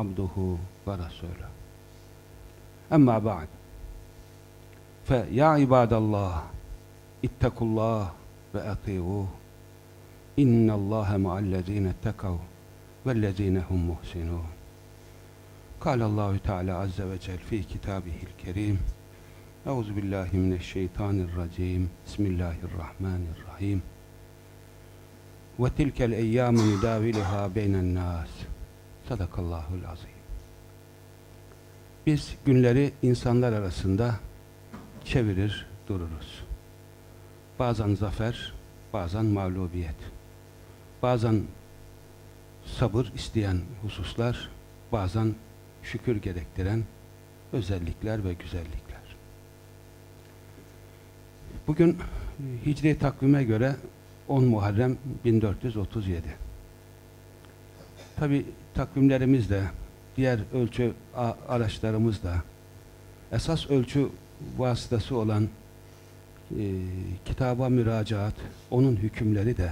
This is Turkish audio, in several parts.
abduhu ve resulü. Emma ba'd. Fe ya ibadallah ittakullah ve ati'uh. İnnallâhe ma'allezîne ettekav vellezîne hum muhsinûn. Kâlallahu Teala azze ve cel fi kitâbihil kerîm. Euzu billahi mineşşeytanirracim. Bismillahirrahmanirrahim. Ve tilkel eyyâmu nudâviluhâ beynen nâs. Sadakallahul azim. Biz günleri insanlar arasında çevirir dururuz. Bazen zafer, bazen mağlubiyet. Bazen sabır isteyen hususlar, bazen şükür gerektiren özellikler ve güzellikler. Bugün Hicri takvime göre 10 Muharrem 1437. Tabi takvimlerimiz de, diğer ölçü araçlarımız da, esas ölçü vasıtası olan e, kitaba müracaat, onun hükümleri de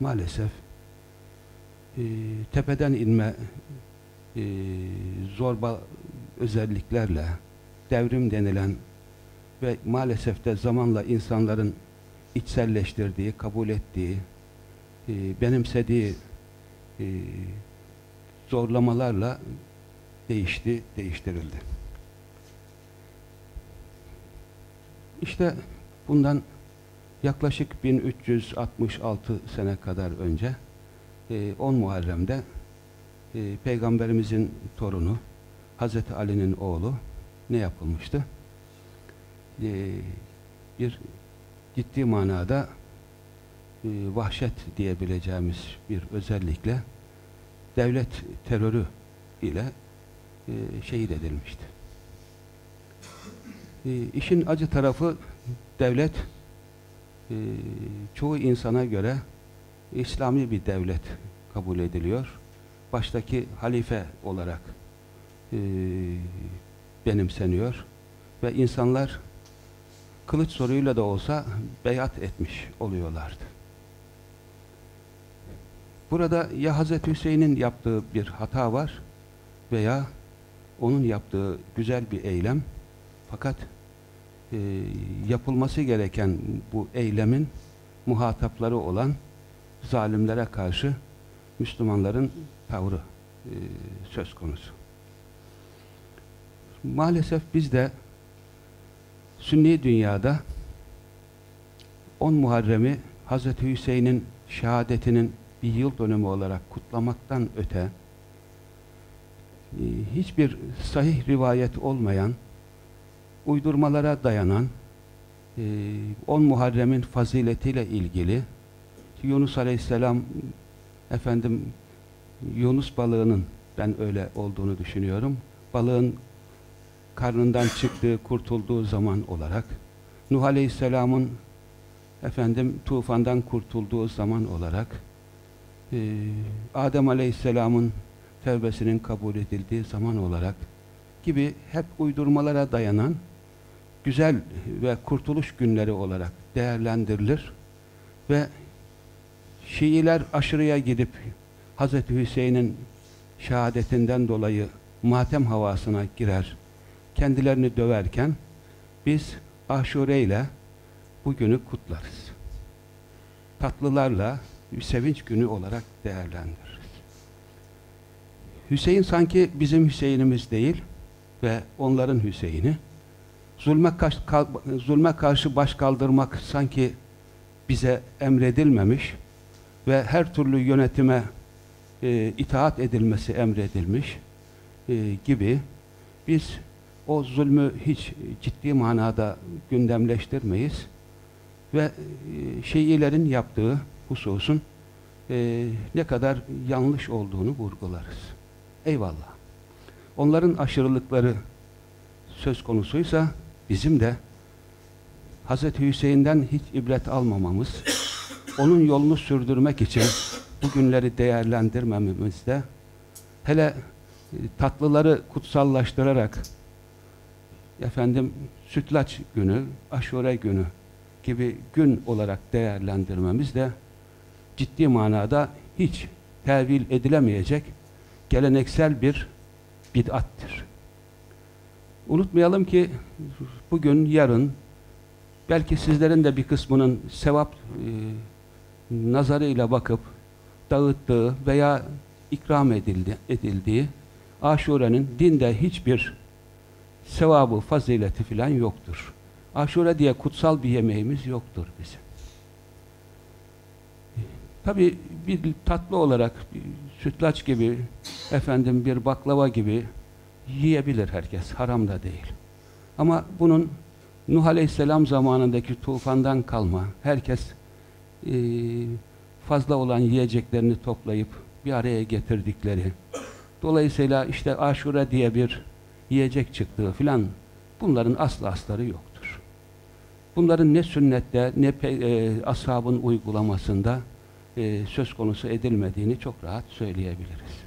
maalesef e, tepeden inme e, zorba özelliklerle devrim denilen ve maalesef de zamanla insanların içselleştirdiği, kabul ettiği, e, benimsediği e, zorlamalarla değişti, değiştirildi. İşte bundan yaklaşık 1366 sene kadar önce 10 Muharrem'de Peygamberimizin torunu Hazreti Ali'nin oğlu ne yapılmıştı? Bir ciddi manada vahşet diyebileceğimiz bir özellikle devlet terörü ile şehit edilmişti. İşin acı tarafı devlet çoğu insana göre İslami bir devlet kabul ediliyor. Baştaki halife olarak benimseniyor ve insanlar kılıç soruyla da olsa beyat etmiş oluyorlardı. Burada ya Hazreti Hüseyin'in yaptığı bir hata var veya onun yaptığı güzel bir eylem fakat e, yapılması gereken bu eylemin muhatapları olan zalimlere karşı Müslümanların tavrı e, söz konusu. Maalesef biz de Sünni dünyada 10 Muharrem'i Hazreti Hüseyin'in şehadetinin bir yıl dönümü olarak kutlamaktan öte e, hiçbir sahih rivayet olmayan uydurmalara dayanan 10 e, Muharrem'in faziletiyle ilgili Yunus Aleyhisselam efendim Yunus balığının ben öyle olduğunu düşünüyorum. Balığın karnından çıktığı, kurtulduğu zaman olarak Nuh Aleyhisselam'ın efendim tufandan kurtulduğu zaman olarak e, Adem Aleyhisselam'ın tevbesinin kabul edildiği zaman olarak gibi hep uydurmalara dayanan güzel ve kurtuluş günleri olarak değerlendirilir ve Şiiler aşırıya gidip Hz. Hüseyin'in şehadetinden dolayı matem havasına girer, kendilerini döverken biz aşure ile bugünü kutlarız. Tatlılarla bir sevinç günü olarak değerlendiririz. Hüseyin sanki bizim Hüseyin'imiz değil ve onların Hüseyin'i. Zulme, karşı, zulme karşı baş kaldırmak sanki bize emredilmemiş ve her türlü yönetime e, itaat edilmesi emredilmiş e, gibi biz o zulmü hiç ciddi manada gündemleştirmeyiz ve e, Şiilerin yaptığı hususun e, ne kadar yanlış olduğunu vurgularız. Eyvallah. onların aşırılıkları söz konusuysa bizim de Hz. Hüseyin'den hiç ibret almamamız, onun yolunu sürdürmek için bu günleri değerlendirmememizde hele e, tatlıları kutsallaştırarak efendim sütlaç günü, aşure günü gibi gün olarak değerlendirmemiz de ciddi manada hiç tevil edilemeyecek geleneksel bir bid'attir. Unutmayalım ki bugün, yarın belki sizlerin de bir kısmının sevap e, nazarıyla bakıp dağıttığı veya ikram edildi, edildiği aşurenin dinde hiçbir sevabı, fazileti filan yoktur. Aşure diye kutsal bir yemeğimiz yoktur bizim. Tabi bir tatlı olarak bir sütlaç gibi, efendim bir baklava gibi yiyebilir herkes. Haram da değil. Ama bunun Nuh Aleyhisselam zamanındaki tufandan kalma, herkes e, fazla olan yiyeceklerini toplayıp bir araya getirdikleri, dolayısıyla işte aşure diye bir yiyecek çıktığı filan bunların aslı asları yoktur. Bunların ne sünnette ne e, ashabın uygulamasında e, söz konusu edilmediğini çok rahat söyleyebiliriz.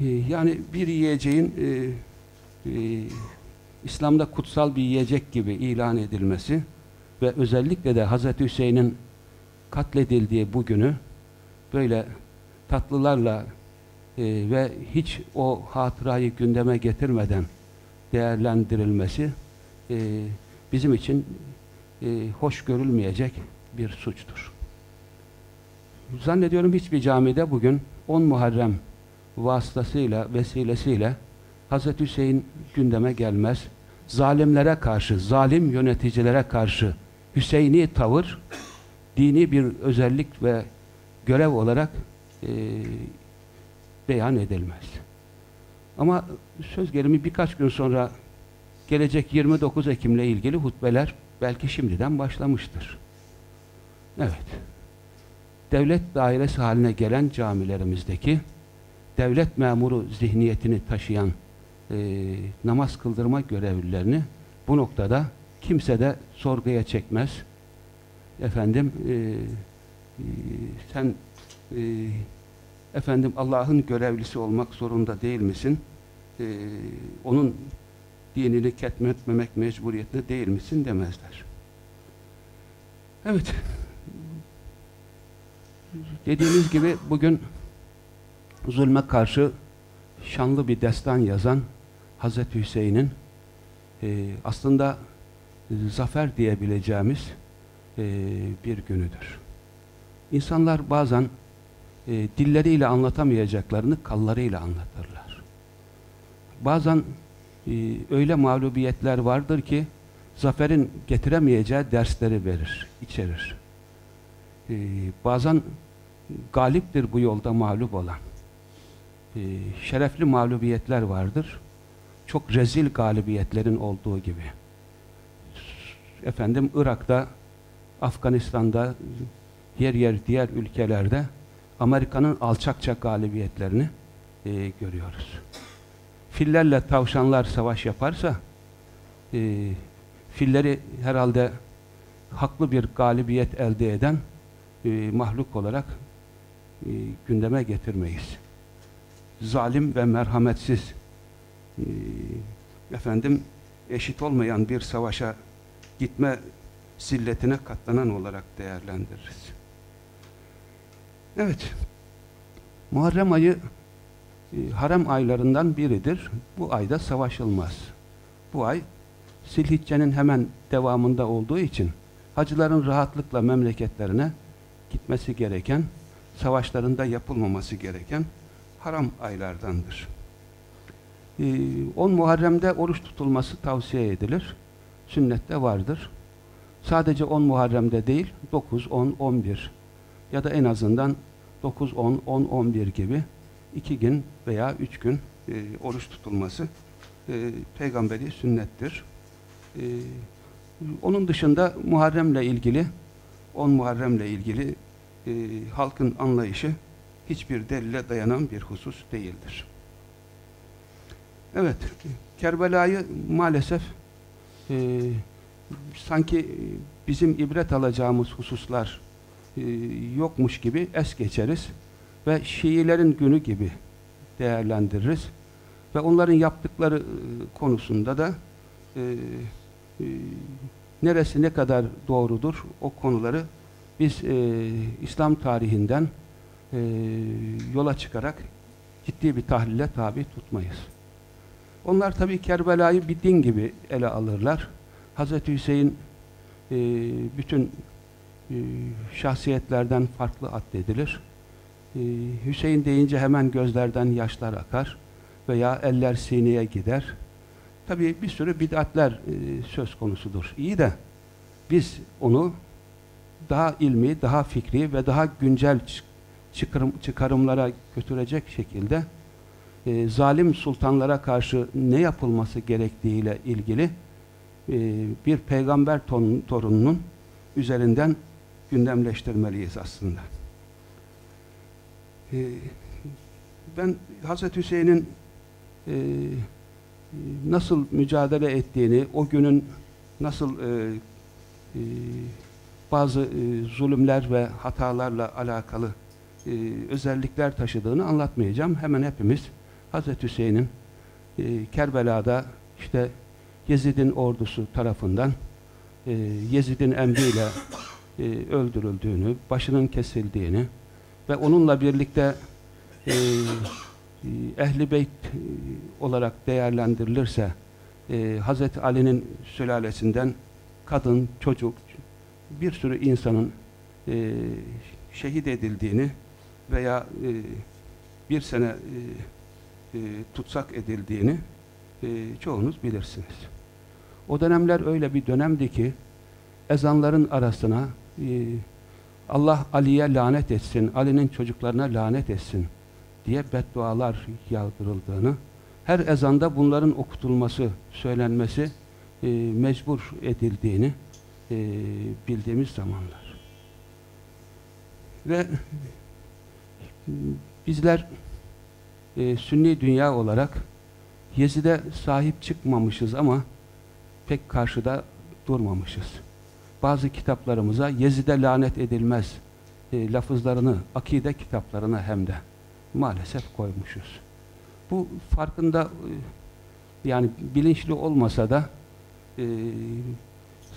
E, yani bir yiyeceğin e, e, İslam'da kutsal bir yiyecek gibi ilan edilmesi ve özellikle de Hz. Hüseyin'in katledildiği bu günü böyle tatlılarla e, ve hiç o hatırayı gündeme getirmeden değerlendirilmesi e, bizim için e, hoş görülmeyecek bir suçtur. Zannediyorum hiçbir camide bugün 10 Muharrem vasıtasıyla, vesilesiyle Hz. Hüseyin gündeme gelmez. Zalimlere karşı, zalim yöneticilere karşı Hüseyini tavır, dini bir özellik ve görev olarak e, beyan edilmez. Ama söz gelimi birkaç gün sonra gelecek 29 Ekim'le ilgili hutbeler belki şimdiden başlamıştır. Evet. Devlet dairesi haline gelen camilerimizdeki devlet memuru zihniyetini taşıyan e, namaz kıldırma görevlilerini bu noktada kimse de sorguya çekmez. Efendim e, e, sen e, efendim Allah'ın görevlisi olmak zorunda değil misin? E, onun dinini ketmetmemek mecburiyetinde değil misin demezler. Evet. Dediğimiz gibi bugün zulme karşı şanlı bir destan yazan Hazreti Hüseyin'in e, aslında zafer diyebileceğimiz e, bir günüdür. İnsanlar bazen e, dilleriyle anlatamayacaklarını kallarıyla anlatırlar. Bazen e, öyle mağlubiyetler vardır ki zaferin getiremeyeceği dersleri verir, içerir. E, bazen galiptir bu yolda mağlup olan. E, şerefli mağlubiyetler vardır. Çok rezil galibiyetlerin olduğu gibi. Efendim Irak'ta, Afganistan'da, yer yer diğer ülkelerde Amerika'nın alçakça galibiyetlerini e, görüyoruz. Fillerle tavşanlar savaş yaparsa e, filleri herhalde haklı bir galibiyet elde eden e, mahluk olarak e, gündeme getirmeyiz. Zalim ve merhametsiz e, efendim eşit olmayan bir savaşa gitme zilletine katlanan olarak değerlendiririz. Evet. Muharrem ayı e, harem aylarından biridir. Bu ayda savaşılmaz. Bu ay Silhicce'nin hemen devamında olduğu için hacıların rahatlıkla memleketlerine gitmesi gereken, savaşlarında yapılmaması gereken haram aylardandır. 10 e, Muharrem'de oruç tutulması tavsiye edilir. Sünnette vardır. Sadece 10 Muharrem'de değil, 9, 10, 11 ya da en azından 9, 10, 10, 11 gibi iki gün veya üç gün e, oruç tutulması e, peygamberi sünnettir. E, onun dışında Muharrem'le ilgili 10 Muharrem'le ilgili e, halkın anlayışı hiçbir delile dayanan bir husus değildir. Evet, Kerbela'yı maalesef e, sanki bizim ibret alacağımız hususlar e, yokmuş gibi es geçeriz ve Şiilerin günü gibi değerlendiririz ve onların yaptıkları e, konusunda da e, e, neresi ne kadar doğrudur o konuları biz e, İslam tarihinden e, yola çıkarak ciddi bir tahlile tabi tutmayız. Onlar tabi Kerbela'yı bir din gibi ele alırlar. Hz. Hüseyin e, bütün e, şahsiyetlerden farklı addedilir. E, Hüseyin deyince hemen gözlerden yaşlar akar veya eller sineye gider. Tabi bir sürü bid'atler e, söz konusudur. İyi de biz onu daha ilmi, daha fikri ve daha güncel çıkarım, çıkarımlara götürecek şekilde e, zalim sultanlara karşı ne yapılması gerektiğiyle ilgili e, bir peygamber ton, torununun üzerinden gündemleştirmeliyiz aslında. E, ben Hazreti Hüseyin'in e, nasıl mücadele ettiğini, o günün nasıl e, e, bazı e, zulümler ve hatalarla alakalı e, özellikler taşıdığını anlatmayacağım. Hemen hepimiz Hazreti Hüseyin'in e, Kerbela'da işte Yezid'in ordusu tarafından e, Yezid'in emriyle e, öldürüldüğünü, başının kesildiğini ve onunla birlikte e, Ehli Beyt e, olarak değerlendirilirse e, Hazreti Ali'nin sülalesinden kadın, çocuk, bir sürü insanın e, şehit edildiğini veya e, bir sene e, e, tutsak edildiğini e, çoğunuz bilirsiniz. O dönemler öyle bir dönemdi ki ezanların arasına e, Allah Ali'ye lanet etsin, Ali'nin çocuklarına lanet etsin diye beddualar yağdırıldığını, her ezanda bunların okutulması, söylenmesi e, mecbur edildiğini e, bildiğimiz zamanlar. Ve bizler e, sünni dünya olarak Yezid'e sahip çıkmamışız ama pek karşıda durmamışız. Bazı kitaplarımıza Yezid'e lanet edilmez e, lafızlarını akide kitaplarına hem de maalesef koymuşuz. Bu farkında e, yani bilinçli olmasa da e,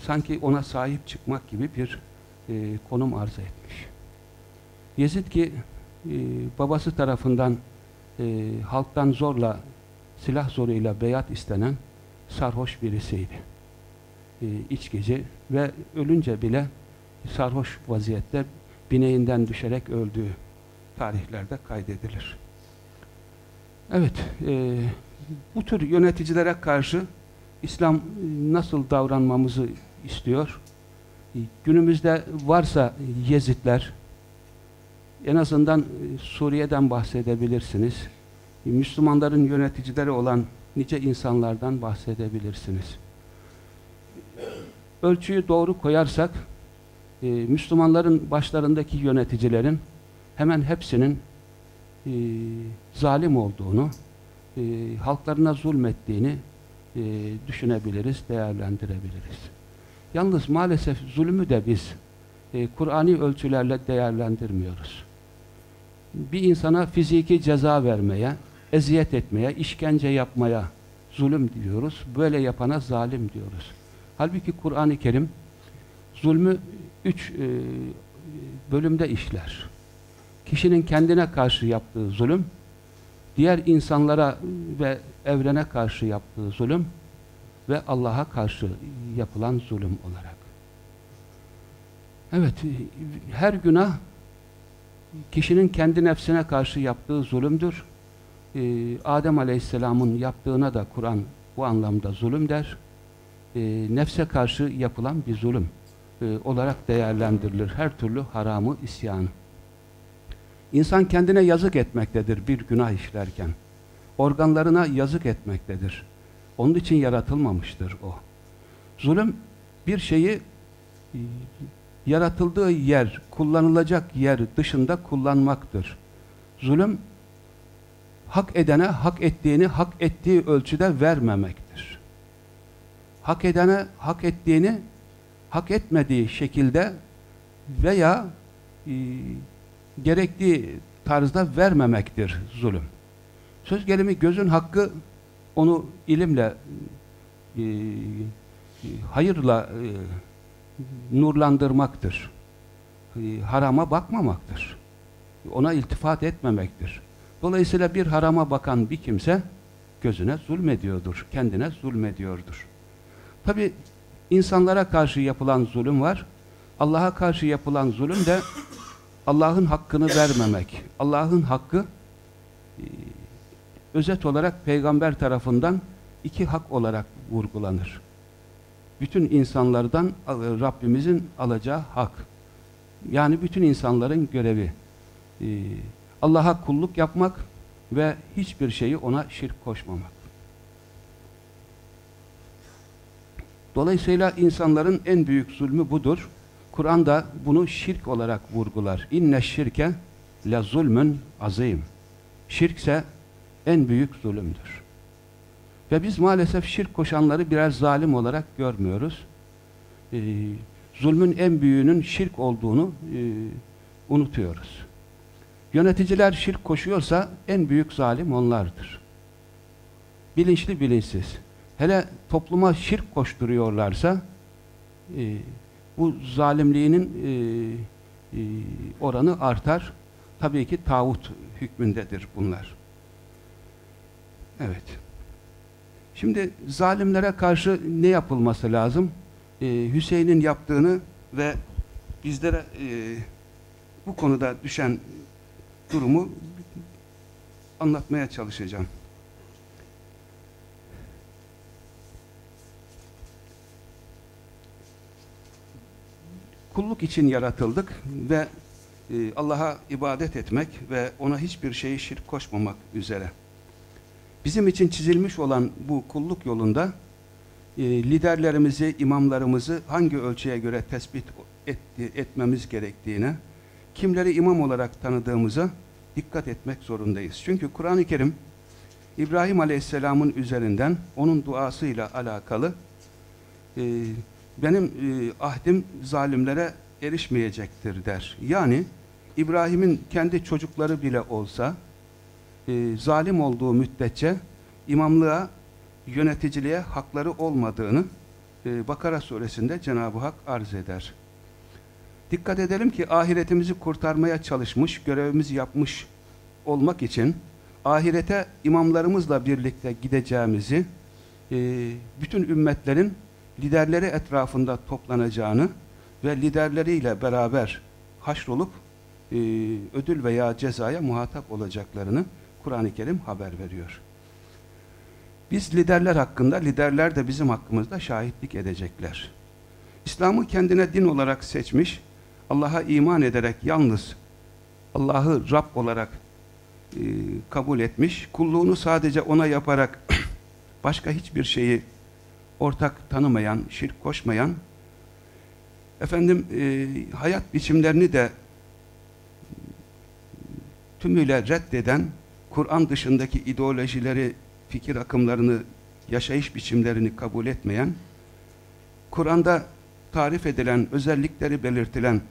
sanki ona sahip çıkmak gibi bir e, konum arz etmiş. Yezid ki e, babası tarafından e, halktan zorla silah zoruyla beyat istenen sarhoş birisiydi. E, içkici ve ölünce bile sarhoş vaziyette bineğinden düşerek öldüğü tarihlerde kaydedilir. Evet, e, bu tür yöneticilere karşı İslam nasıl davranmamızı istiyor? E, günümüzde varsa Yezidler, en azından e, Suriye'den bahsedebilirsiniz. E, Müslümanların yöneticileri olan nice insanlardan bahsedebilirsiniz. Ölçüyü doğru koyarsak, Müslümanların başlarındaki yöneticilerin hemen hepsinin zalim olduğunu, halklarına zulmettiğini düşünebiliriz, değerlendirebiliriz. Yalnız maalesef zulmü de biz e, Kur'ani ölçülerle değerlendirmiyoruz. Bir insana fiziki ceza vermeye, eziyet etmeye, işkence yapmaya zulüm diyoruz. Böyle yapana zalim diyoruz. Halbuki Kur'an-ı Kerim zulmü üç e, bölümde işler. Kişinin kendine karşı yaptığı zulüm, diğer insanlara ve evrene karşı yaptığı zulüm ve Allah'a karşı yapılan zulüm olarak. Evet, her günah kişinin kendi nefsine karşı yaptığı zulümdür. Ee, Adem Aleyhisselam'ın yaptığına da Kur'an bu anlamda zulüm der. Ee, nefse karşı yapılan bir zulüm e, olarak değerlendirilir. Her türlü haramı, isyanı. İnsan kendine yazık etmektedir bir günah işlerken. Organlarına yazık etmektedir. Onun için yaratılmamıştır o. Zulüm bir şeyi e, yaratıldığı yer, kullanılacak yer dışında kullanmaktır. Zulüm hak edene hak ettiğini hak ettiği ölçüde vermemektir. Hak edene hak ettiğini hak etmediği şekilde veya e, gerektiği tarzda vermemektir zulüm. Söz gelimi gözün hakkı onu ilimle e, hayırla e, nurlandırmaktır. E, harama bakmamaktır. Ona iltifat etmemektir. Dolayısıyla bir harama bakan bir kimse gözüne zulmediyordur, kendine zulmediyordur. Tabi insanlara karşı yapılan zulüm var. Allah'a karşı yapılan zulüm de Allah'ın hakkını vermemek. Allah'ın hakkı e, özet olarak peygamber tarafından iki hak olarak vurgulanır. Bütün insanlardan Rabbimizin alacağı hak. Yani bütün insanların görevi. E, Allah'a kulluk yapmak ve hiçbir şeyi ona şirk koşmamak. Dolayısıyla insanların en büyük zulmü budur. Kur'an da bunu şirk olarak vurgular. İnne şirke la zulmün azim. Şirkse en büyük zulümdür. Ve biz maalesef şirk koşanları birer zalim olarak görmüyoruz. Ee, zulmün en büyüğünün şirk olduğunu e, unutuyoruz. Yöneticiler şirk koşuyorsa en büyük zalim onlardır. Bilinçli bilinçsiz. Hele topluma şirk koşturuyorlarsa e, bu zalimliğinin e, e, oranı artar. Tabii ki tağut hükmündedir bunlar. Evet. Şimdi zalimlere karşı ne yapılması lazım? Ee, Hüseyin'in yaptığını ve bizlere e, bu konuda düşen durumu anlatmaya çalışacağım. Kulluk için yaratıldık ve e, Allah'a ibadet etmek ve ona hiçbir şeyi şirk koşmamak üzere. Bizim için çizilmiş olan bu kulluk yolunda e, liderlerimizi, imamlarımızı hangi ölçüye göre tespit etti, etmemiz gerektiğine, kimleri imam olarak tanıdığımıza dikkat etmek zorundayız. Çünkü Kur'an-ı Kerim İbrahim Aleyhisselam'ın üzerinden onun duasıyla alakalı e, benim e, ahdim zalimlere erişmeyecektir der. Yani İbrahim'in kendi çocukları bile olsa e, zalim olduğu müddetçe imamlığa, yöneticiliğe hakları olmadığını e, Bakara suresinde Cenab-ı Hak arz eder. Dikkat edelim ki ahiretimizi kurtarmaya çalışmış, görevimizi yapmış olmak için ahirete imamlarımızla birlikte gideceğimizi, e, bütün ümmetlerin liderleri etrafında toplanacağını ve liderleriyle beraber haşrolup e, ödül veya cezaya muhatap olacaklarını Kur'an-ı Kerim haber veriyor. Biz liderler hakkında, liderler de bizim hakkımızda şahitlik edecekler. İslam'ı kendine din olarak seçmiş, Allah'a iman ederek yalnız Allah'ı Rab olarak e, kabul etmiş, kulluğunu sadece ona yaparak başka hiçbir şeyi ortak tanımayan, şirk koşmayan, efendim e, hayat biçimlerini de tümüyle reddeden, Kur'an dışındaki ideolojileri, fikir akımlarını, yaşayış biçimlerini kabul etmeyen, Kur'an'da tarif edilen, özellikleri belirtilen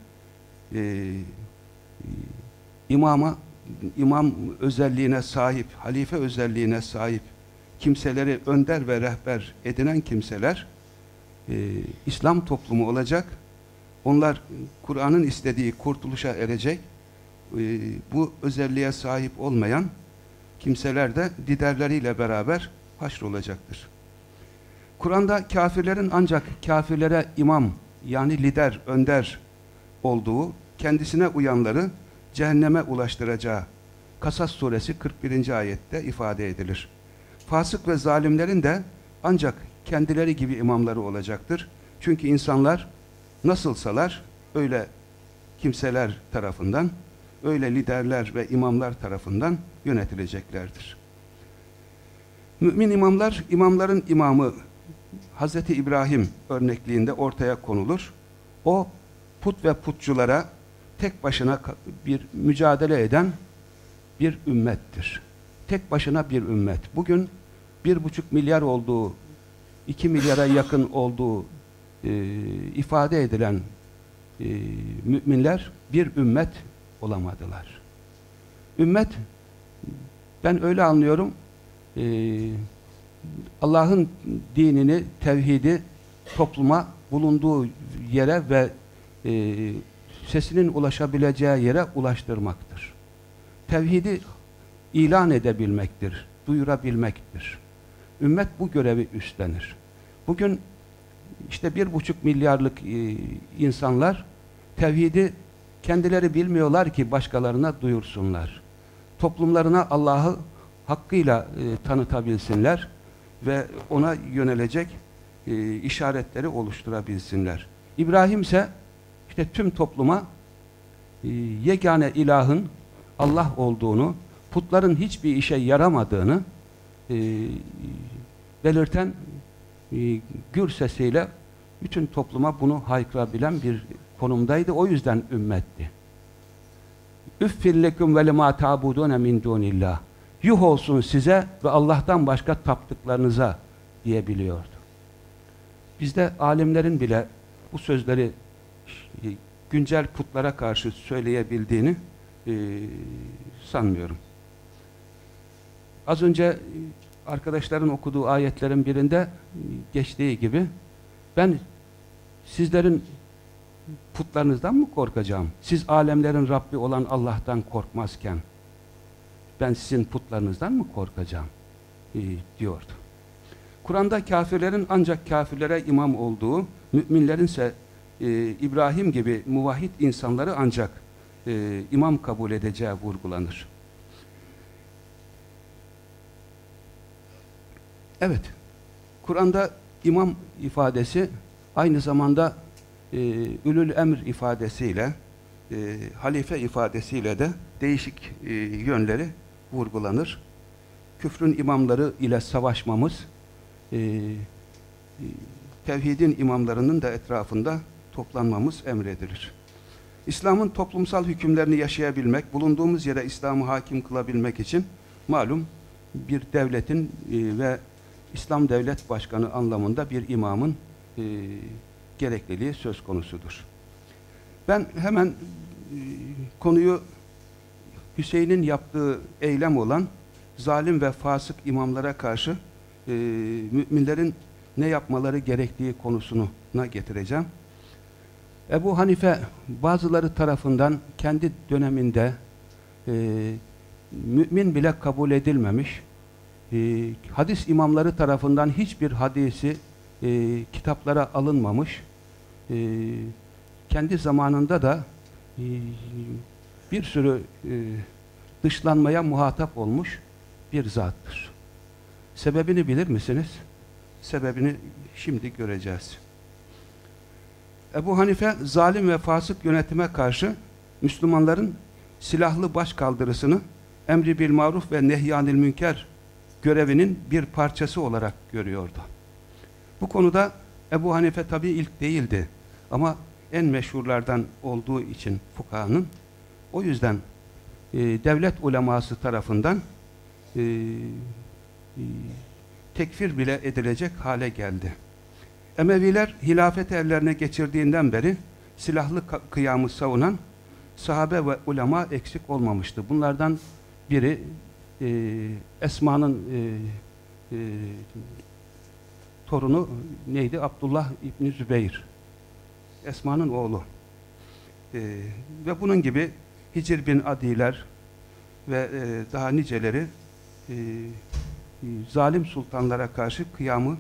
e, imama, imam özelliğine sahip, halife özelliğine sahip kimseleri önder ve rehber edinen kimseler e, İslam toplumu olacak. Onlar Kur'an'ın istediği kurtuluşa erecek. E, bu özelliğe sahip olmayan kimseler de liderleriyle beraber haşrolacaktır. Kur'an'da kafirlerin ancak kafirlere imam yani lider, önder olduğu, kendisine uyanları cehenneme ulaştıracağı Kasas suresi 41. ayette ifade edilir. Fasık ve zalimlerin de ancak kendileri gibi imamları olacaktır. Çünkü insanlar nasılsalar öyle kimseler tarafından, öyle liderler ve imamlar tarafından yönetileceklerdir. Mümin imamlar, imamların imamı Hz. İbrahim örnekliğinde ortaya konulur. O put ve putçulara tek başına bir mücadele eden bir ümmettir. tek başına bir ümmet. Bugün bir buçuk milyar olduğu, iki milyara yakın olduğu e, ifade edilen e, müminler bir ümmet olamadılar. Ümmet, ben öyle anlıyorum, e, Allah'ın dinini, tevhidi topluma bulunduğu yere ve e, sesinin ulaşabileceği yere ulaştırmaktır. Tevhidi ilan edebilmektir, duyurabilmektir. Ümmet bu görevi üstlenir. Bugün işte bir buçuk milyarlık e, insanlar tevhidi kendileri bilmiyorlar ki başkalarına duyursunlar. Toplumlarına Allah'ı hakkıyla e, tanıtabilsinler ve ona yönelecek e, işaretleri oluşturabilsinler. İbrahim ise işte tüm topluma e, yegane ilahın Allah olduğunu, putların hiçbir işe yaramadığını e, belirten e, gür sesiyle bütün topluma bunu haykırabilen bir konumdaydı. O yüzden ümmetti. Üffillekum ve lema ta'budune min dunillah. Yuh olsun size ve Allah'tan başka taptıklarınıza diyebiliyordu. Bizde alimlerin bile bu sözleri e, güncel putlara karşı söyleyebildiğini e, sanmıyorum. Az önce arkadaşların okuduğu ayetlerin birinde geçtiği gibi ben sizlerin putlarınızdan mı korkacağım? Siz alemlerin Rabbi olan Allah'tan korkmazken ben sizin putlarınızdan mı korkacağım? E, diyordu. Kur'an'da kafirlerin ancak kafirlere imam olduğu, müminlerin ise e, İbrahim gibi muvahhid insanları ancak e, imam kabul edeceği vurgulanır. Evet, Kur'an'da imam ifadesi aynı zamanda e, ülül emr ifadesiyle, e, halife ifadesiyle de değişik e, yönleri vurgulanır. Küfrün imamları ile savaşmamız, e, e, tevhidin imamlarının da etrafında toplanmamız emredilir. İslam'ın toplumsal hükümlerini yaşayabilmek, bulunduğumuz yere İslam'ı hakim kılabilmek için malum bir devletin e, ve İslam Devlet Başkanı anlamında bir imamın e, gerekliliği söz konusudur. Ben hemen e, konuyu Hüseyin'in yaptığı eylem olan zalim ve fasık imamlara karşı e, müminlerin ne yapmaları gerektiği konusuna getireceğim. Ebu Hanife bazıları tarafından kendi döneminde e, mümin bile kabul edilmemiş, e, hadis imamları tarafından hiçbir hadisi e, kitaplara alınmamış, e, kendi zamanında da e, bir sürü e, dışlanmaya muhatap olmuş bir zattır. Sebebini bilir misiniz? Sebebini şimdi göreceğiz. Ebu Hanife zalim ve fasık yönetime karşı Müslümanların silahlı baş kaldırısını emri bil maruf ve nehyanil münker görevinin bir parçası olarak görüyordu. Bu konuda Ebu Hanife tabi ilk değildi ama en meşhurlardan olduğu için fukahanın o yüzden e, devlet uleması tarafından e, e, tekfir bile edilecek hale geldi. Emeviler hilafet ellerine geçirdiğinden beri silahlı kıyamı savunan sahabe ve ulema eksik olmamıştı. Bunlardan biri e, Esma'nın e, e, torunu neydi? Abdullah İbni Zübeyir. Esma'nın oğlu. E, ve bunun gibi Hicr bin Adiler ve e, daha niceleri e, zalim sultanlara karşı kıyamı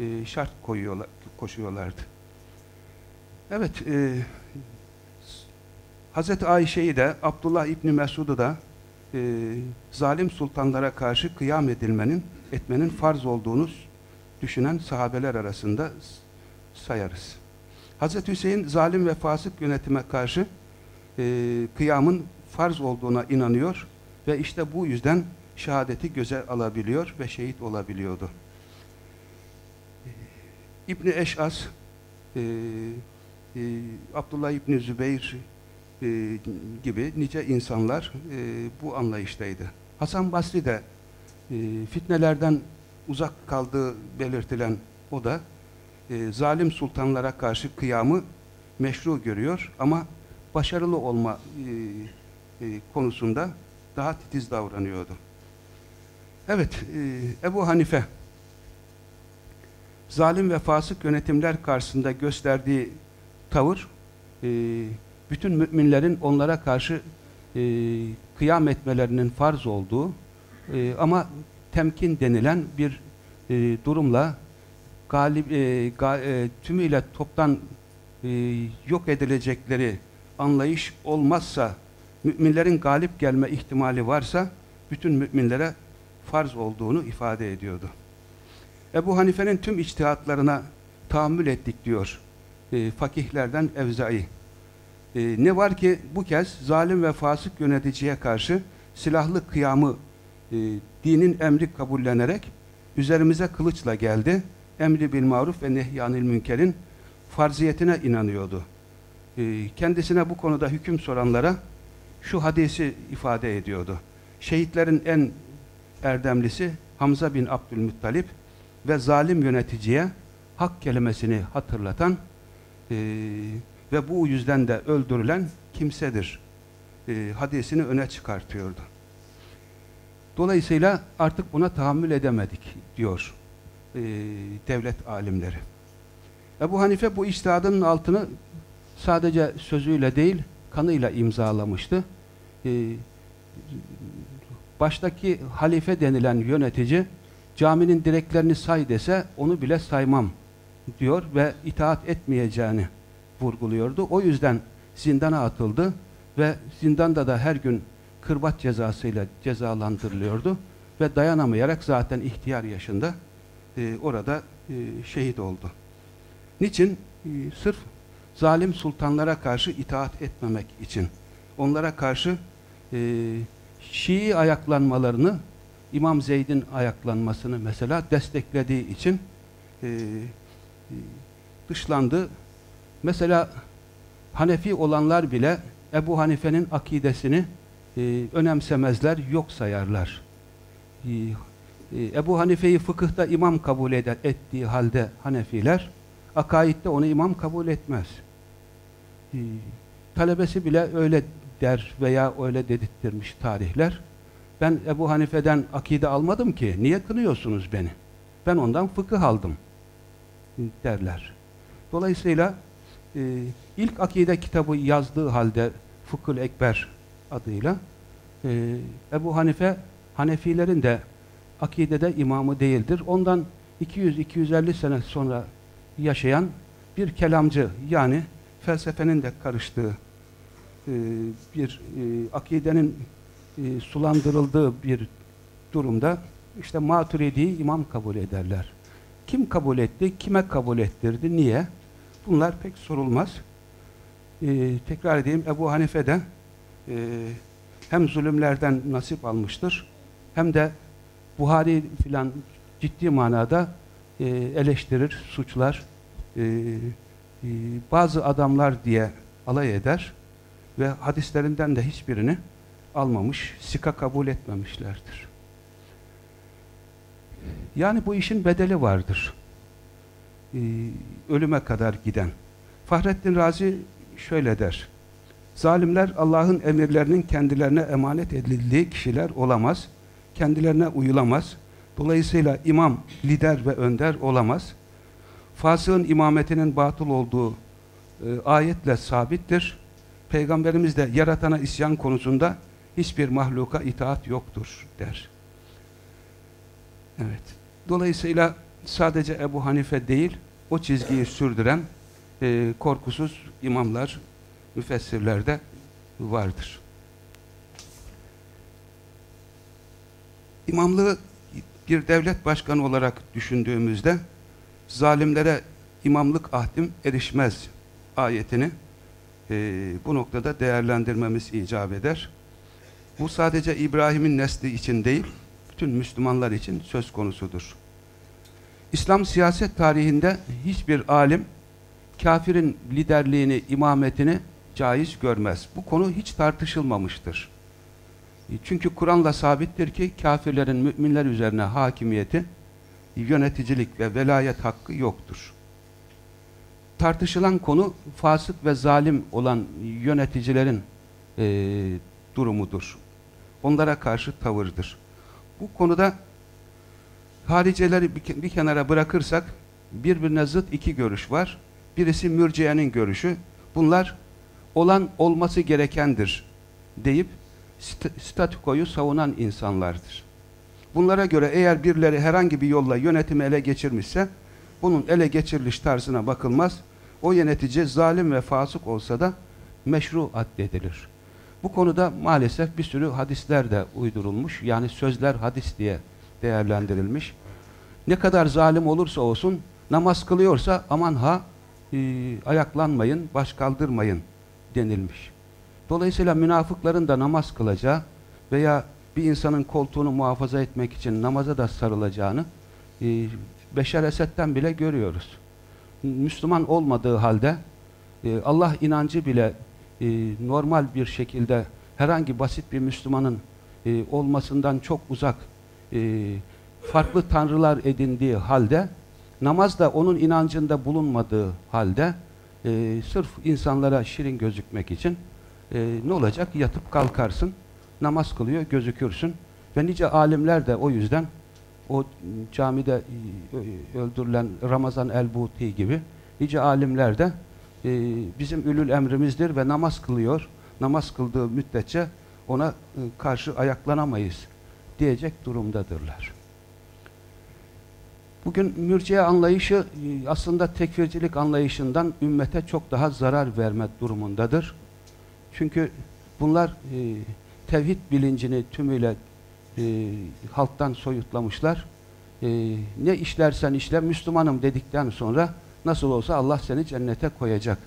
e, şart koyuyorlar, koşuyorlardı. Evet, e, Hazreti Ayşe'yi de Abdullah İbni Mesud'u da e, zalim sultanlara karşı kıyam edilmenin, etmenin farz olduğunu düşünen sahabeler arasında sayarız. Hazreti Hüseyin zalim ve fasık yönetime karşı e, kıyamın farz olduğuna inanıyor ve işte bu yüzden şehadeti göze alabiliyor ve şehit olabiliyordu. İbni Eş'as e, e, Abdullah İbni Zübeyir e, gibi nice insanlar e, bu anlayıştaydı. Hasan Basri de e, fitnelerden uzak kaldığı belirtilen o da e, zalim sultanlara karşı kıyamı meşru görüyor ama başarılı olma e, e, konusunda daha titiz davranıyordu. Evet, e, Ebu Hanife zalim ve fasık yönetimler karşısında gösterdiği tavır e, bütün müminlerin onlara karşı e, kıyam etmelerinin farz olduğu e, ama temkin denilen bir e, durumla galip, e, ga, e, tümüyle toptan e, yok edilecekleri anlayış olmazsa müminlerin galip gelme ihtimali varsa bütün müminlere farz olduğunu ifade ediyordu. Ebu Hanife'nin tüm içtihatlarına tahammül ettik diyor e, fakihlerden Evzai. E, ne var ki bu kez zalim ve fasık yöneticiye karşı silahlı kıyamı e, dinin emri kabullenerek üzerimize kılıçla geldi. Emri bil maruf ve nehyanil münkerin farziyetine inanıyordu. E, kendisine bu konuda hüküm soranlara şu hadisi ifade ediyordu. Şehitlerin en erdemlisi Hamza bin Abdülmuttalip ve zalim yöneticiye hak kelimesini hatırlatan e, ve bu yüzden de öldürülen kimsedir. E, hadisini öne çıkartıyordu. Dolayısıyla artık buna tahammül edemedik diyor e, devlet alimleri. Ebu Hanife bu iştihadının altını sadece sözüyle değil kanıyla imzalamıştı. E, baştaki halife denilen yönetici caminin direklerini say dese onu bile saymam diyor ve itaat etmeyeceğini vurguluyordu. O yüzden zindana atıldı ve zindanda da her gün kırbaç cezasıyla cezalandırılıyordu ve dayanamayarak zaten ihtiyar yaşında e, orada e, şehit oldu. Niçin? E, sırf zalim sultanlara karşı itaat etmemek için. Onlara karşı Şii ayaklanmalarını İmam Zeyd'in ayaklanmasını mesela desteklediği için dışlandı. Mesela Hanefi olanlar bile Ebu Hanife'nin akidesini e, önemsemezler, yok sayarlar. E, Ebu Hanife'yi fıkıhta imam kabul eder, ettiği halde Hanefiler, akaidde onu imam kabul etmez. E, talebesi bile öyle der veya öyle dedirttirmiş tarihler. Ben Ebu Hanife'den akide almadım ki, niye kınıyorsunuz beni? Ben ondan fıkıh aldım derler. Dolayısıyla ilk akide kitabı yazdığı halde Fıkhül Ekber adıyla Ebu Hanife Hanefilerin de akidede imamı değildir. Ondan 200-250 sene sonra yaşayan bir kelamcı yani felsefenin de karıştığı e, bir e, akidenin e, sulandırıldığı bir durumda işte Maturidi'yi imam kabul ederler. Kim kabul etti, kime kabul ettirdi, niye? Bunlar pek sorulmaz. Tekrar edeyim, Ebu Hanife de hem zulümlerden nasip almıştır, hem de Buhari filan ciddi manada e, eleştirir, suçlar, e, e, bazı adamlar diye alay eder ve hadislerinden de hiçbirini almamış, sika kabul etmemişlerdir. Yani bu işin bedeli vardır. Ee, ölüme kadar giden. Fahrettin Razi şöyle der. Zalimler Allah'ın emirlerinin kendilerine emanet edildiği kişiler olamaz. Kendilerine uyulamaz. Dolayısıyla imam, lider ve önder olamaz. Fasığın imametinin batıl olduğu e, ayetle sabittir. Peygamberimiz de yaratana isyan konusunda hiçbir mahluka itaat yoktur der. Evet. Dolayısıyla sadece Ebu Hanife değil, o çizgiyi sürdüren e, korkusuz imamlar, müfessirler de vardır. İmamlığı bir devlet başkanı olarak düşündüğümüzde zalimlere imamlık ahdim erişmez ayetini e, bu noktada değerlendirmemiz icap eder. Bu sadece İbrahim'in nesli için değil, bütün Müslümanlar için söz konusudur. İslam siyaset tarihinde hiçbir alim kafirin liderliğini, imametini caiz görmez. Bu konu hiç tartışılmamıştır. Çünkü Kur'an'la sabittir ki kafirlerin müminler üzerine hakimiyeti, yöneticilik ve velayet hakkı yoktur. Tartışılan konu fasık ve zalim olan yöneticilerin e, durumudur. Onlara karşı tavırdır. Bu konuda hariceleri bir, bir kenara bırakırsak birbirine zıt iki görüş var. Birisi mürciyenin görüşü. Bunlar olan olması gerekendir deyip statükoyu savunan insanlardır. Bunlara göre eğer birileri herhangi bir yolla yönetimi ele geçirmişse bunun ele geçiriliş tarzına bakılmaz. O yönetici zalim ve fasık olsa da meşru addedilir. Bu konuda maalesef bir sürü hadisler de uydurulmuş. Yani sözler hadis diye değerlendirilmiş. Ne kadar zalim olursa olsun namaz kılıyorsa aman ha e, ayaklanmayın, baş kaldırmayın denilmiş. Dolayısıyla münafıkların da namaz kılacağı veya bir insanın koltuğunu muhafaza etmek için namaza da sarılacağını e, Beşer Esed'den bile görüyoruz. Müslüman olmadığı halde e, Allah inancı bile e, normal bir şekilde herhangi basit bir Müslümanın e, olmasından çok uzak e, farklı tanrılar edindiği halde namaz da onun inancında bulunmadığı halde e, sırf insanlara şirin gözükmek için e, ne olacak? Yatıp kalkarsın, namaz kılıyor, gözükürsün. Ve nice alimler de o yüzden o camide e, öldürülen Ramazan el-Buti gibi nice alimler de e, bizim ülül emrimizdir ve namaz kılıyor. Namaz kıldığı müddetçe ona e, karşı ayaklanamayız diyecek durumdadırlar. Bugün mürciye anlayışı e, aslında tekfircilik anlayışından ümmete çok daha zarar verme durumundadır. Çünkü bunlar e, tevhid bilincini tümüyle e, halktan soyutlamışlar. E, ne işlersen işle Müslümanım dedikten sonra nasıl olsa Allah seni cennete koyacak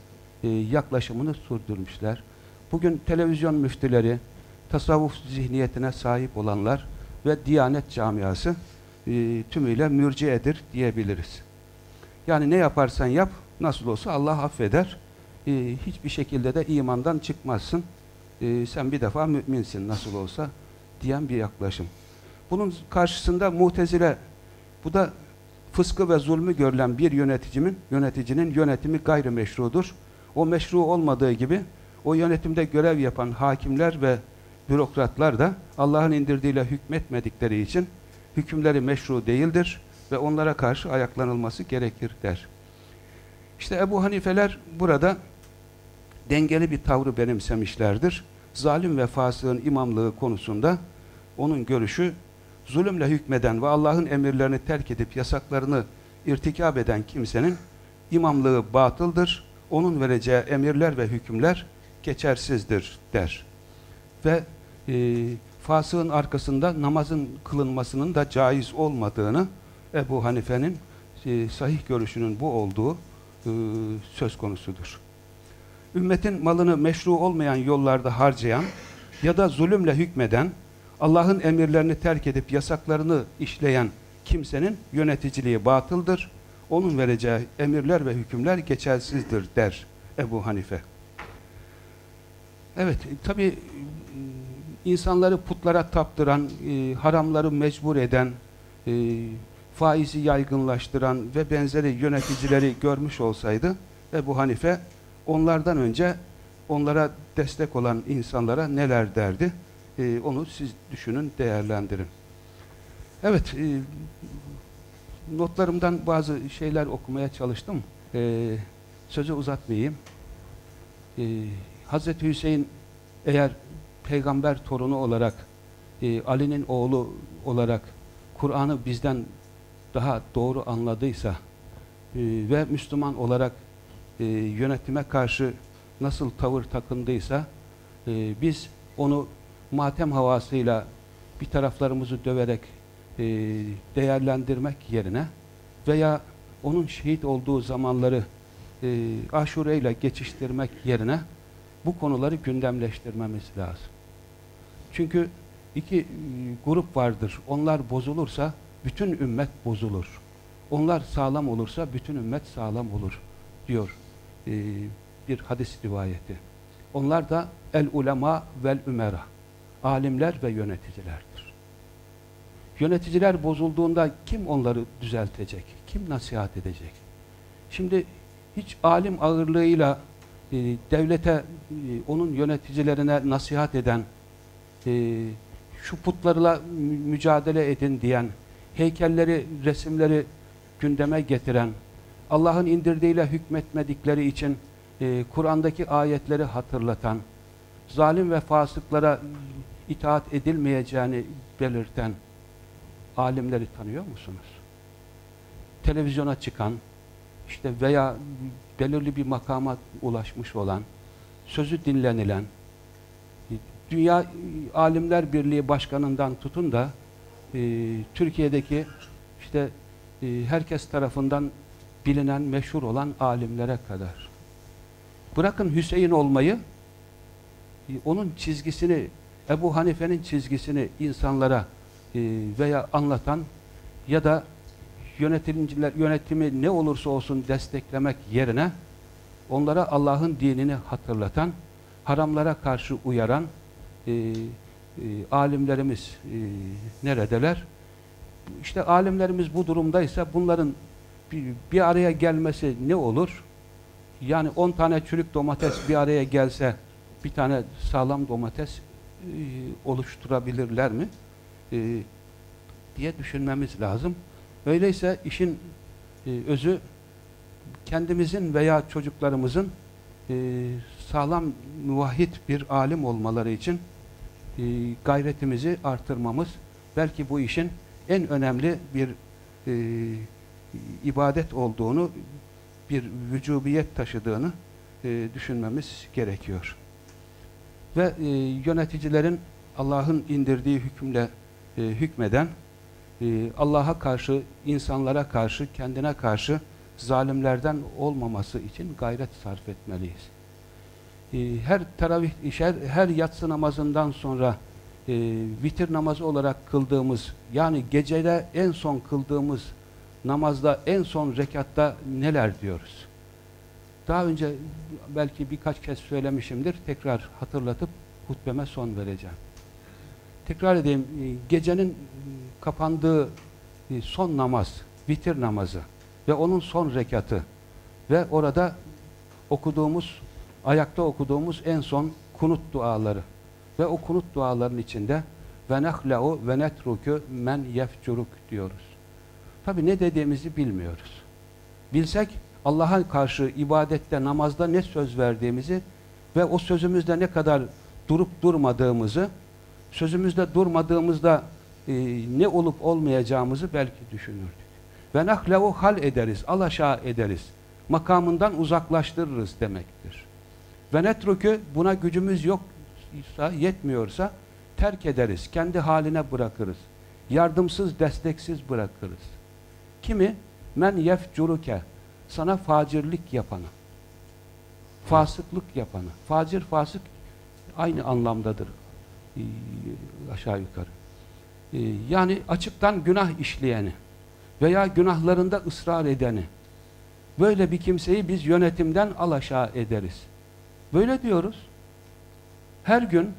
e, yaklaşımını sürdürmüşler. Bugün televizyon müftüleri, tasavvuf zihniyetine sahip olanlar ve Diyanet camiası e, tümüyle mürciyedir diyebiliriz. Yani ne yaparsan yap, nasıl olsa Allah affeder. E, hiçbir şekilde de imandan çıkmazsın. E, sen bir defa müminsin nasıl olsa diyen bir yaklaşım. Bunun karşısında mutezile, bu da fıskı ve zulmü görülen bir yöneticimin, yöneticinin yönetimi gayrimeşrudur. O meşru olmadığı gibi o yönetimde görev yapan hakimler ve bürokratlar da Allah'ın indirdiğiyle hükmetmedikleri için hükümleri meşru değildir ve onlara karşı ayaklanılması gerekir der. İşte Ebu Hanifeler burada dengeli bir tavrı benimsemişlerdir. Zalim ve fasığın imamlığı konusunda onun görüşü zulümle hükmeden ve Allah'ın emirlerini terk edip yasaklarını irtikab eden kimsenin imamlığı batıldır. Onun vereceği emirler ve hükümler geçersizdir der. Ve e, fasığın arkasında namazın kılınmasının da caiz olmadığını Ebu Hanife'nin e, sahih görüşünün bu olduğu e, söz konusudur. Ümmetin malını meşru olmayan yollarda harcayan ya da zulümle hükmeden, Allah'ın emirlerini terk edip yasaklarını işleyen kimsenin yöneticiliği batıldır. Onun vereceği emirler ve hükümler geçersizdir der Ebu Hanife. Evet, tabi insanları putlara taptıran, e, haramları mecbur eden, e, faizi yaygınlaştıran ve benzeri yöneticileri görmüş olsaydı Ebu Hanife onlardan önce onlara destek olan insanlara neler derdi? E, onu siz düşünün, değerlendirin. Evet, e, notlarımdan bazı şeyler okumaya çalıştım. E, sözü uzatmayayım. E, Hazreti Hüseyin eğer peygamber torunu olarak, e, Ali'nin oğlu olarak Kur'an'ı bizden daha doğru anladıysa e, ve Müslüman olarak e, yönetime karşı nasıl tavır takındıysa e, biz onu matem havasıyla bir taraflarımızı döverek e, değerlendirmek yerine veya onun şehit olduğu zamanları e, aşureyle geçiştirmek yerine bu konuları gündemleştirmemiz lazım. Çünkü iki e, grup vardır. Onlar bozulursa bütün ümmet bozulur. Onlar sağlam olursa bütün ümmet sağlam olur diyor e, bir hadis rivayeti. Onlar da el ulema vel ümera. alimler ve yöneticilerdir. Yöneticiler bozulduğunda kim onları düzeltecek? Kim nasihat edecek? Şimdi hiç alim ağırlığıyla e, devlete, e, onun yöneticilerine nasihat eden, e, şu putlarla mücadele edin diyen, heykelleri, resimleri gündeme getiren, Allah'ın indirdiğiyle hükmetmedikleri için e, Kur'an'daki ayetleri hatırlatan, zalim ve fasıklara itaat edilmeyeceğini belirten alimleri tanıyor musunuz? Televizyona çıkan, işte veya belirli bir makama ulaşmış olan, sözü dinlenilen, Dünya Alimler Birliği Başkanı'ndan tutun da e, Türkiye'deki işte e, herkes tarafından bilinen, meşhur olan alimlere kadar. Bırakın Hüseyin olmayı, onun çizgisini, Ebu Hanife'nin çizgisini insanlara e, veya anlatan ya da yönetimciler yönetimi ne olursa olsun desteklemek yerine onlara Allah'ın dinini hatırlatan, haramlara karşı uyaran e, e, alimlerimiz e, neredeler? İşte alimlerimiz bu durumdaysa bunların bir, bir araya gelmesi ne olur? Yani 10 tane çürük domates bir araya gelse bir tane sağlam domates e, oluşturabilirler mi? E, diye düşünmemiz lazım. Öyleyse işin e, özü kendimizin veya çocuklarımızın e, sağlam muvahhid bir alim olmaları için e, gayretimizi artırmamız belki bu işin en önemli bir e, ibadet olduğunu bir vücubiyet taşıdığını e, düşünmemiz gerekiyor. Ve e, yöneticilerin Allah'ın indirdiği hükümle e, hükmeden e, Allah'a karşı, insanlara karşı, kendine karşı zalimlerden olmaması için gayret sarf etmeliyiz. E, her taravih, her, her yatsı namazından sonra e, vitir namazı olarak kıldığımız, yani gecede en son kıldığımız namazda en son rekatta neler diyoruz? Daha önce belki birkaç kez söylemişimdir. Tekrar hatırlatıp hutbeme son vereceğim. Tekrar edeyim. Gecenin kapandığı son namaz, vitir namazı ve onun son rekatı ve orada okuduğumuz, ayakta okuduğumuz en son kunut duaları ve o kunut duaların içinde ve nehle'u ve netruku men yefcuruk diyoruz. Tabi ne dediğimizi bilmiyoruz. Bilsek Allah'a karşı ibadette, namazda ne söz verdiğimizi ve o sözümüzde ne kadar durup durmadığımızı, sözümüzde durmadığımızda e, ne olup olmayacağımızı belki düşünürdük. Ve nahlevu hal ederiz, alaşağı ederiz. Makamından uzaklaştırırız demektir. Ve netrükü buna gücümüz yoksa, yetmiyorsa terk ederiz, kendi haline bırakırız. Yardımsız, desteksiz bırakırız. Kimi? Men yefcuruke. Sana facirlik yapanı. Fasıklık yapanı. Facir, fasık aynı anlamdadır. Ee, aşağı yukarı. Ee, yani açıktan günah işleyeni veya günahlarında ısrar edeni. Böyle bir kimseyi biz yönetimden alaşağı ederiz. Böyle diyoruz. Her gün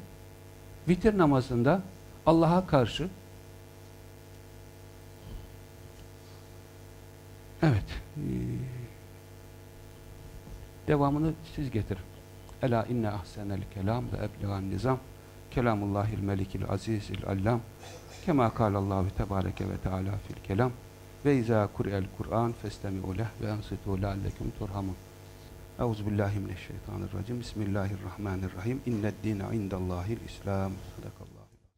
vitir namazında Allah'a karşı Evet. Ee, devamını siz getirin. Ela inne ahsenel kelam ve eblegan nizam. Kelamullahil melikil azizil allam. Kema kâlallahu tebâreke ve teâlâ fil kelam. Ve izâ kur'el kur'an festemi'u leh ve ansitû leallekum turhamun. Euzubillahimineşşeytanirracim Bismillahirrahmanirrahim. İnned dîne indallâhil islam Sadakallah